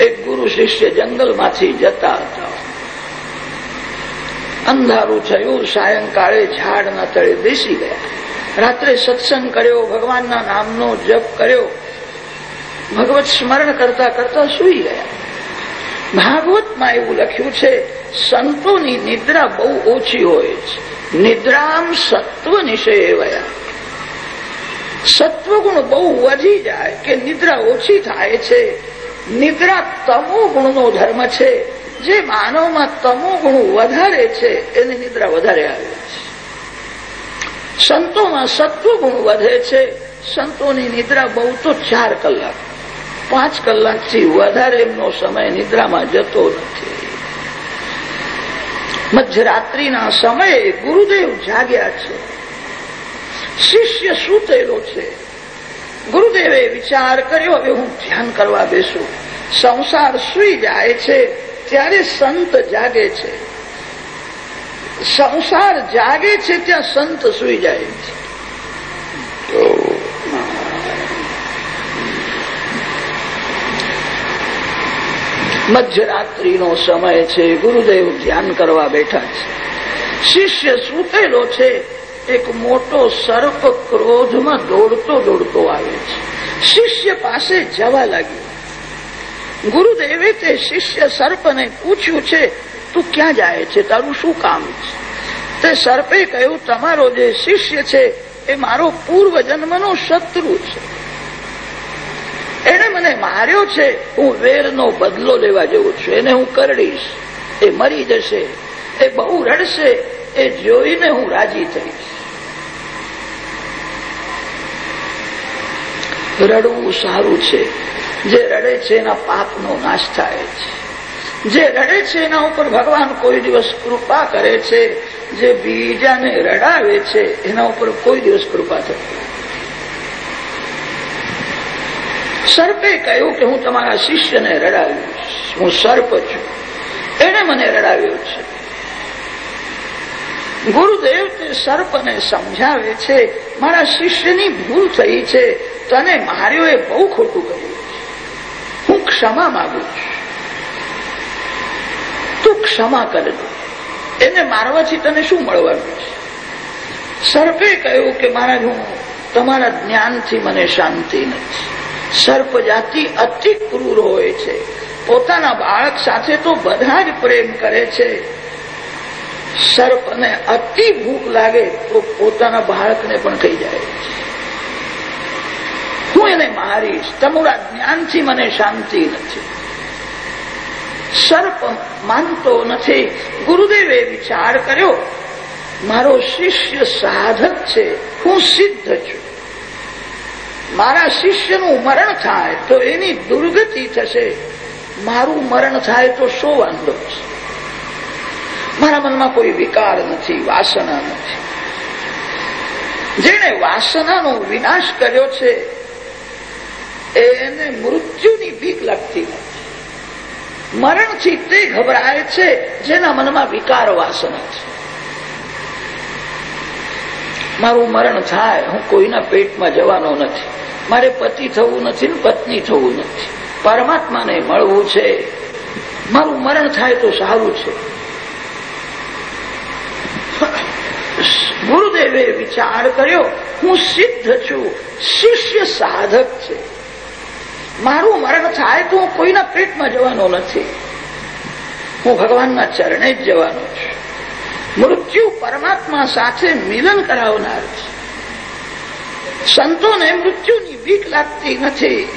એક ગુરુ શિષ્ય જંગલમાંથી જતા હતા. અંધારું થયું, સાયંકાળે ઝાડના તળે બેસી ગયા. રાત્રે સત્સંગ કર્યો, ભગવાનના નામનો જપ કર્યો. ભગવત સ્મરણ કરતા કરતા સુઈ ગયા. ભાગવતમાં એવું લખ્યું છે, સંતોની નિદ્રા બહુ ઓછી હોય છે. નિદ્રામ સત્વ નિષેવયા. સત્વગુણ બહુ વધી જાય કે નિદ્રા ઓછી થાય છે નિદ્રા તમો ગુણનો ધર્મ છે. જે માનવમાં તમો ગુણ વધારે છે, એની નિદ્રા વધારે આવે છે. સંતોમાં સત્વ ગુણ વધે છે. સંતોની નિદ્રા બહુ તો ચાર કલાક. પાંચ કલાકથી વધારે એમનો સમય નિદ્રામાં જતો નથી. મધ્યરાત્રિના સમયે ગુરુદેવ જાગ્યા છે. શિષ્ય સૂતેલો છે. ગુરુદેવે વિચાર કર્યો, હવે હું ધ્યાન કરવા બેસું. સંસાર સુઈ જાય છે, ત્યારે સંત જાગે છે. સંસાર જાગે છે, ત્યાં સંત સુઈ જાય છે. મધ્યરાત્રિનો સમય છે, ગુરુદેવ ધ્યાન કરવા બેઠા છે. શિષ્ય સૂતેલો છે એક મોટો સર્પ ક્રોધમાં દોડતો દોડતો આવે છે. શિષ્ય પાસે જવા લાગ્યો. ગુરુદેવે તે શિષ્ય સર્પને પૂછ્યું છે, તું ક્યાં જાય છે? તારું શું કામ છે? તે સર્પે કહ્યું, તમારો જે શિષ્ય છે, એ મારો પૂર્વ જન્મનો શત્રુ છે. એને મને માર્યો છે, હું વેરનો બદલો લેવા જેવો છું. એને હું કરડીશ. એ મરી જશે. એ બહુ રડશે. એ જોઈને હું રાજી થઈશ. રડવું સારું છે. જે રડે છે એના પાપનો નાશ થાય છે. જે રડે છે એના ઉપર ભગવાન કોઈ દિવસ કૃપા કરે છે. જે બીજાને રડાવે છે એના ઉપર કોઈ દિવસ કૃપા થતી સર્પે કહ્યું કે હું તમારા શિષ્યને રડાવ્યું હું સર્પ છું. એને મને રડાવ્યો છે. ગુરુદેવ તે સર્પને સમજાવે છે. મારા શિષ્યની ભૂલ થઈ છે. તને માર્યો એ બહુ ખોટું કર્યું હું ક્ષમા માંગુ છું. તું ક્ષમા કરજો એને મારવાથી તને શું મળવાનું છે? સર્પે કહ્યું કે મારા હું તમારા જ્ઞાનથી મને શાંતિ નથી. સર્પ જાતિ અતિ ક્રૂર હોય છે. પોતાના બાળક સાથે તો બધા જ પ્રેમ કરે છે. સર્પને અતિ ભૂખ લાગે તો પોતાના બાળકને પણ કહી જાય છે. હું એને મારીશ? તમારા જ્ઞાનથી મને શાંતિ નથી. સર્પ માનતો નથી. ગુરુદેવે વિચાર કર્યો, મારો શિષ્ય સાધક છે, હું સિદ્ધ છું. મારા શિષ્યનું મરણ થાય તો એની દુર્ગતિ થશે. મારું મરણ થાય તો શો વાંધો છે? મારા મનમાં કોઈ વિકાર નથી, વાસના નથી. જેણે વાસનાનો વિનાશ કર્યો છે એને મૃત્યુની ભીખ લાગતી નથી મરણથી તે ગભરાય છે, જેના મનમાં વિકાર વાસના છે. મારું મરણ થાય, હું કોઈના પેટમાં જવાનો નથી. મારે પતિ થવું નથી ને પત્ની થવું નથી. પરમાત્માને મળવું છે. મારું મરણ થાય તો સારું છે. ગુરુદેવે વિચાર કર્યો, હું સિદ્ધ છું, શિષ્ય સાધક છે. મારું મરણ થાય તો હું કોઈના પેટમાં જવાનો નથી. હું ભગવાનના ચરણે જ જવાનો છું. મૃત્યુ પરમાત્મા સાથે મિલન કરાવનાર છે. સંતોને મૃત્યુની બીક લાગતી નથી.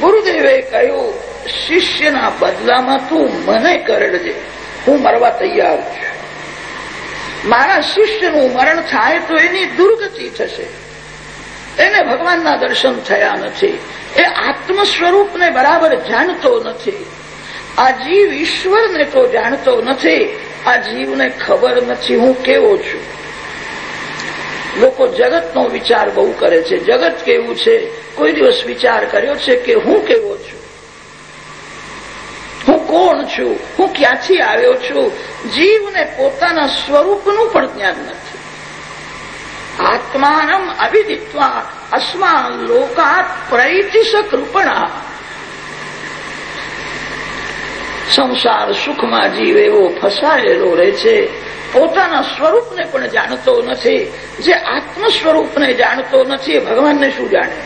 ગુરુદેવે કહ્યું, શિષ્યના બદલામાં તું મને કરડજે. હું મરવા તૈયાર છું. મારા શિષ્યનું મરણ થાય તો એની દુર્ગતિ થશે. એને ભગવાનના દર્શન થયા નથી. એ આત્મ સ્વરૂપને બરાબર જાણતો નથી. આ જીવ ઈશ્વરને તો જાણતો નથી. આ જીવને ખબર નથી હું કેવો છું. લોકો જગતનો વિચાર બહુ કરે છે. જગત કેવું છે? કોઈ દિવસ વિચાર કર્યો છે કે હું કેવો છું? હું કોણ છું? હું ક્યાંથી આવ્યો છું? જીવને પોતાના સ્વરૂપનું પણ જ્ઞાન નથી. આત્માનમ અવિદિત્વા અસ્મા લોકાત પ્રૈતિશ કૃપણા સંસાર સુખમાં જીવ એવો ફસાયેલો રહે છે પોતાના સ્વરૂપને પણ જાણતો નથી. જે આત્મ સ્વરૂપને જાણતો નથી, એ ભગવાનને શું જાણે?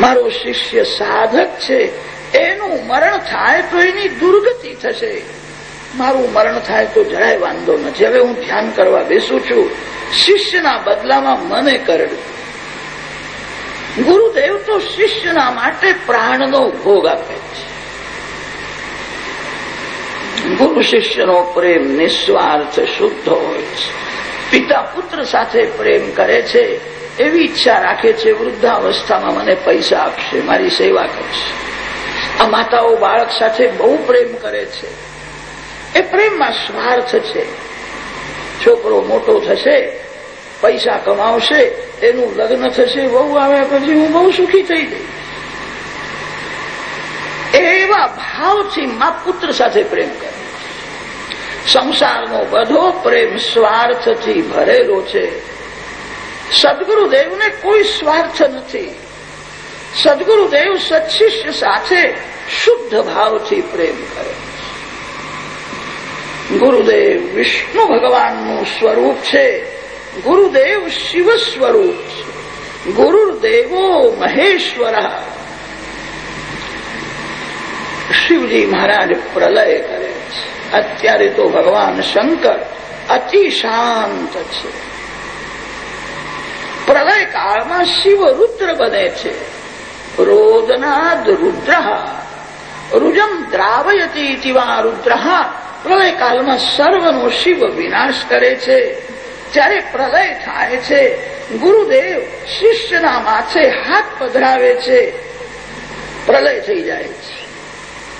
મારો શિષ્ય સાધક છે. એનું મરણ થાય તો એની દુર્ગતિ થશે. મારું મરણ થાય તો જરાય વાંધો નથી. હવે હું ધ્યાન કરવા બેસું છું. શિષ્યના બદલામાં મને કરડું ગુરુદેવ તો શિષ્યના માટે પ્રાણનો ભોગ આપે છે. ગુરુ શિષ્યનો પ્રેમ નિસ્વાર્થ, શુદ્ધ હોય છે. પિતા પુત્ર સાથે પ્રેમ કરે છે. એવી ઈચ્છા રાખે છે, વૃદ્ધાવસ્થામાં મને પૈસા આપશે, મારી સેવા કરશે. આ માતાઓ બાળક સાથે બહુ પ્રેમ કરે છે. એ પ્રેમમાં સ્વાર્થ છે. છોકરો મોટો થશે, પૈસા કમાવશે, એનું લગ્ન થશે બહુ આવ્યા પછી હું બહુ સુખી થઈ જઈશ એવા ભાવથી મા પુત્ર સાથે પ્રેમ કરે. સંસારનો બધો પ્રેમ સ્વાર્થથી ભરેલો છે. સદગુરુદેવને કોઈ સ્વાર્થ નથી. સદગુરુદેવ સત્શિષ્ય સાથે શુદ્ધ ભાવથી પ્રેમ કરે. ગુરુદેવ વિષ્ણુ ભગવાનનું સ્વરૂપ છે. ગુરુદેવ શિવ સ્વરૂપ છે. ગુરુદેવો મહેશ્વર. શિવજી મહારાજ પ્રલય કરે છે. અત્યારે તો ભગવાન શંકર અતિ શાંત છે. પ્રલય કાળમાં શિવ રુદ્ર બને છે. રોદનાદ રુદ્ર. રુજમ દ્રાવયતી વા રુદ્ર. પ્રલય કાલમાં સર્વનો શિવ વિનાશ કરે છે. જ્યારે પ્રલય થાય છે, ગુરુદેવ શિષ્યના માથે હાથ પધરાવે છે. પ્રલય થઈ જાય છે.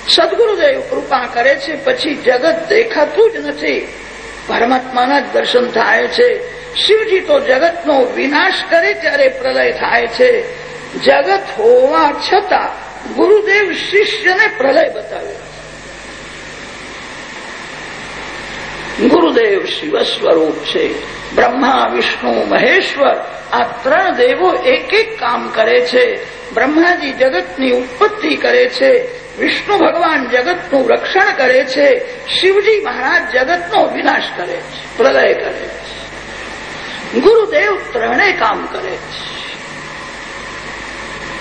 સદગુરુદેવ કૃપા કરે છે, પછી જગત દેખાતું જ નથી. પરમાત્માના જ દર્શન થાય છે. શિવજી તો જગતનો વિનાશ કરે ત્યારે પ્રલય થાય છે. જગત હોવા છતાં ગુરુદેવ શિષ્યને પ્રલય બતાવ્યો ગુરુદેવ શિવ સ્વરૂપ છે. બ્રહ્મા, વિષ્ણુ, મહેશ્વર આ ત્રણ દેવો એક એક કામ કરે છે. બ્રહ્માજી જગતની ઉત્પત્તિ કરે છે. વિષ્ણુ ભગવાન જગતનું રક્ષણ કરે છે. શિવજી મહારાજ જગતનો વિનાશ કરે છે, પ્રલય કરે છે. ગુરુદેવ ત્રણેય કામ કરે છે.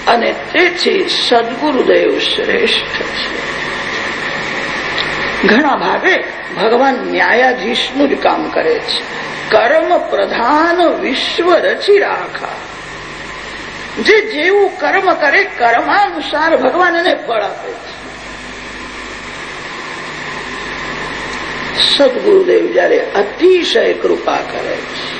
અને તેથી સદગુરુદેવ શ્રેષ્ઠ છે. ઘણા ભાગે ભગવાન ન્યાયાધીશનું જ કામ કરે છે. કર્મ પ્રધાન વિશ્વ રચી રાખા. જે જેવું કર્મ કરે, કર્માનુસાર ભગવાન એને ફળ આપે છે. સદગુરુદેવ જયારે અતિશય કૃપા કરે છે.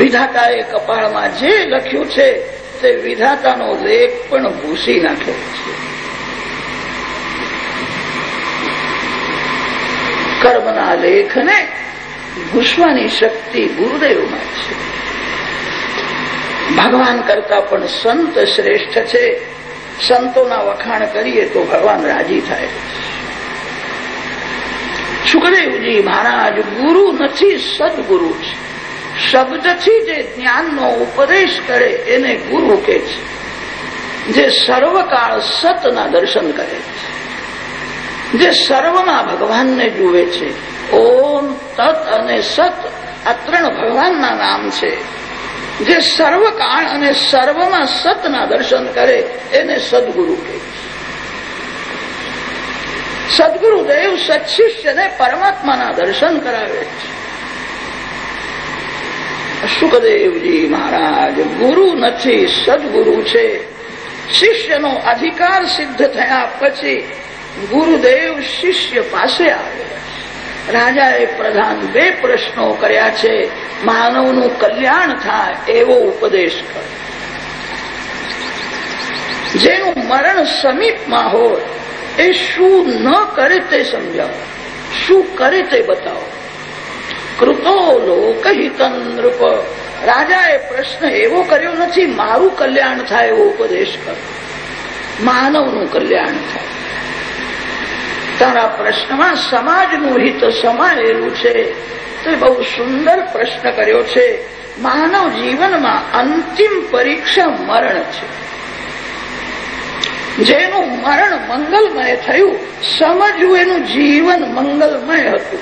વિધાતાએ કપાળમાં જે લખ્યું છે, તે વિધાતાનો લેખ પણ ભૂસી નાખે છે. કર્મના લેખને ભૂસવાની શક્તિ ગુરુદેવમાં છે. ભગવાન કરતા પણ સંત શ્રેષ્ઠ છે. સંતોના વખાણ કરીએ તો ભગવાન રાજી થાય. સુખદેવજી મહારાજ ગુરુ નથી, સદગુરુ છે. શબ્દથી જે જ્ઞાનનો ઉપદેશ કરે એને ગુરુ કે છે. જે સર્વકાળ સતના દર્શન કરે છે. જે સર્વમાં ભગવાનને જુએ છે. ઓમ તત અને સત આ ત્રણ ભગવાનના નામ છે. જે સર્વકાળ અને સર્વમાં સતના દર્શન કરે, એને સદગુરુ કહે સદગુરુદેવ સત્શિષ્યને પરમાત્માના દર્શન કરાવે છે. સુખદેવજી મહારાજ, ગુરુ નથી, સદગુરુ છે. શિષ્યનો અધિકાર સિદ્ધ થયા પછી ગુરુદેવ શિષ્ય પાસે આવે રાજાએ પ્રધાન બે પ્રશ્નો કર્યા છે. માનવનું કલ્યાણ થાય એવો ઉપદેશ કર્યો. જેનું મરણ સમીપમાં હોય, એ શું ન કરે તે સમજાવો. શું કરે તે બતાવો. કૃતો લોકહિતન નૃપ. રાજાએ પ્રશ્ન એવો કર્યો નથી, મારું કલ્યાણ થાય એવો ઉપદેશ કરો માનવનું કલ્યાણ થાય. તારા પ્રશ્નમાં સમાજનું હિત સમાયેલું છે. તે બહુ સુંદર પ્રશ્ન કર્યો છે. માનવ જીવનમાં અંતિમ પરીક્ષા મરણ છે. જેનું મરણ મંગલમય થયું, સમજવું એનું જીવન મંગલમય હતું.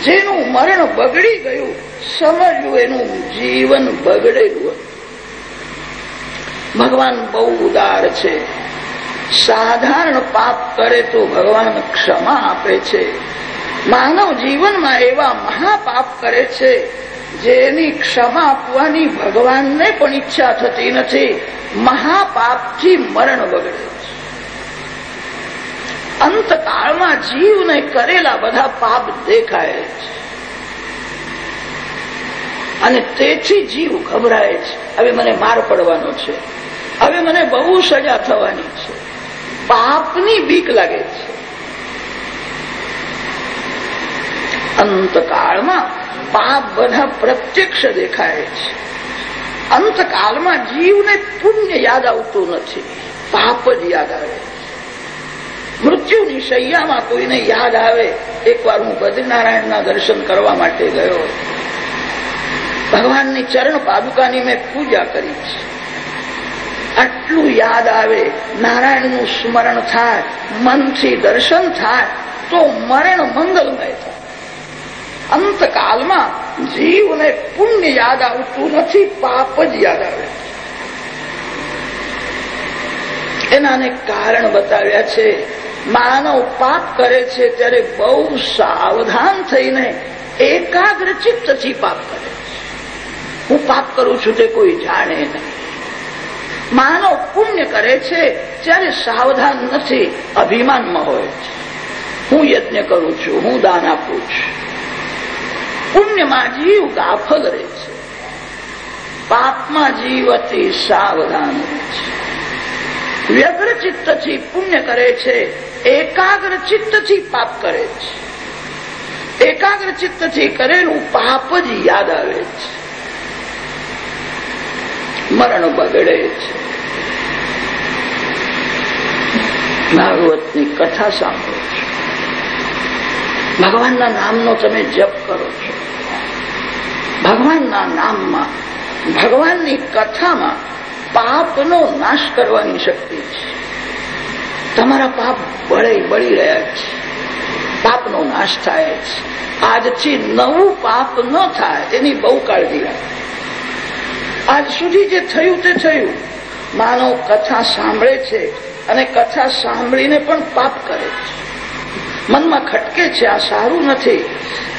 જેનું મરણ બગડી ગયું, સમજવું એનું જીવન બગડેલું હતું. ભગવાન બહુ ઉદાર છે. સાધારણ પાપ કરે તો ભગવાન ક્ષમા આપે છે. માનવ જીવનમાં એવા મહાપાપ કરે છે, જેની ક્ષમા આપવાની ભગવાનને પણ ઈચ્છા થતી નથી. મહાપાપથી મરણ બગડે છે અંતકાળમાં જીવને કરેલા બધા પાપ દેખાય છે. અને તેથી જીવ ગભરાય છે. હવે મને માર પડવાનો છે. હવે મને બહુ સજા થવાની છે. પાપની બીક લાગે છે. અંતકાળમાં પાપ બધા પ્રત્યક્ષ દેખાય છે. અંતકાળમાં જીવને પુણ્ય યાદ આવતું નથી. પાપ જ યાદ આવે મૃત્યુની શૈયામાં કોઈને યાદ આવે, એકવાર હું બદ્રીનારાયણના દર્શન કરવા માટે ગયો. ભગવાનની ચરણ પાદુકાની મેં પૂજા કરી છે. આટલું યાદ આવે, નારાયણનું સ્મરણ થાય, મનથી દર્શન થાય, તો મરણ મંગલમય થાય. અંતકાલમાં જીવને પુણ્ય યાદ આવતું નથી, પાપ જ યાદ આવે. એનાને કારણ બતાવ્યા છે, માનવ પાપ કરે છે, ત્યારે બહુ સાવધાન થઈને એકાગ્ર ચિત્તથી પાપ કરે છે. હું પાપ કરું છું તે કોઈ જાણે નહીં. માનવ પુણ્ય કરે છે ત્યારે સાવધાન નથી, અભિમાનમાં હોય છે. હું યજ્ઞ કરું છું, હું દાન આપું છું. પુણ્યમાં જીવ ગાફલ રહે છે. પાપમાં જીવ અતિ સાવધાન રહે છે. વ્યગ્ર ચિત્તથી પુણ્ય કરે છે, એકાગ્ર ચિત્તથી પાપ કરે છે. એકાગ્ર ચિત્તથી કરેલું પાપ જ યાદ આવે છે. મરણ બગડે છે. ભાગવતની કથા સાંભળો છો. ભગવાનના નામનો તમે જપ કરો છો. ભગવાનના નામમાં, ભગવાનની કથામાં પાપનો નાશ કરવાની શક્તિ છે. તમારા પાપ બળે બળી રહ્યા છે. પાપનો નાશ થાય છે. આજથી નવું પાપ ન થાય એની બહુ કાળજી રાખે. આજ સુધી જે થયું તે થયું. માનવ કથા સાંભળે છે અને કથા સાંભળીને પણ પાપ કરે છે. મનમાં ખટકે છે, આ સારું નથી.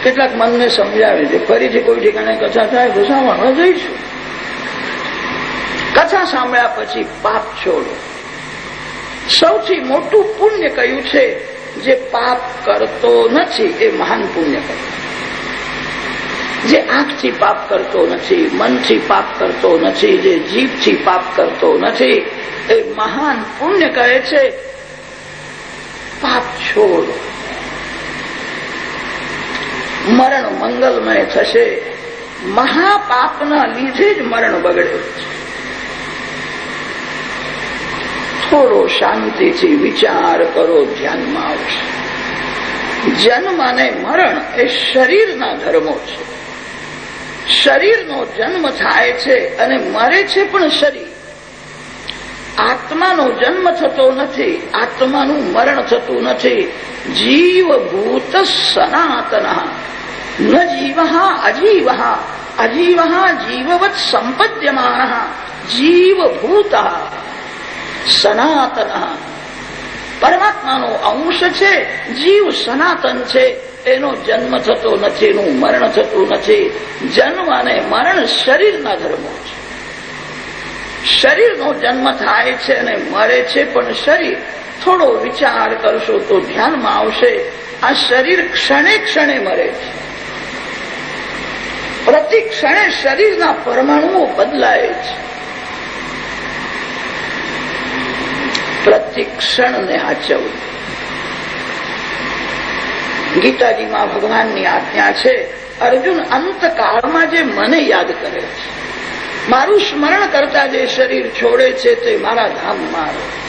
કેટલાક મનને સમજાવે છે ફરીથી કોઈ ઠેકાણે કથા થાય ન જઈશું. કથા સાંભળ્યા પછી પાપ છોડો. સૌથી મોટું પુણ્ય કયું છે? જે પાપ કરતો નથી, એ મહાન પુણ્ય કરે જે આંખથી પાપ કરતો નથી, મનથી પાપ કરતો નથી, જે જીભથી પાપ કરતો નથી, એ મહાન પુણ્ય કહે છે, પાપ છોડો. મરણ મંગલમય થશે. મહાપાપના લીધે જ મરણ બગડે થોડો શાંતિથી વિચાર કરો, ધ્યાનમાં આવશે. જન્મ અને મરણ એ શરીરના ધર્મો છે. શરીરનો જન્મ થાય છે અને મરે છે પણ શરીર. આત્માનો જન્મ થતો નથી, આત્માનું મરણ થતું નથી. જીવભૂત સનાતન. ન જીવ, અજીવ. અજીવ જીવવત સંપદ્યમાન. જીવભૂત. સનાતન. પરમાત્માનો અંશ છે, જીવ સનાતન છે. એનો જન્મ થતો નથી એનું મરણ થતું નથી. જન્મ અને મરણ શરીરના ધર્મો છે. શરીરનો જન્મ થાય છે અને મરે છે, પણ શરીર થોડો વિચાર કરશો તો ધ્યાનમાં આવશે, આ શરીર ક્ષણે ક્ષણે મરે છે. પ્રતિ ક્ષણે શરીરના પરમાણુઓ બદલાય છે. પ્રતિ ક્ષણને હાચવવું. ગીતાજીમાં ભગવાનની આજ્ઞા છે. અર્જુન અંતકાળમાં જે મને યાદ કરે છે. મારું સ્મરણ કરતા જે શરીર છોડે છે તે મારા ધામમાં આવે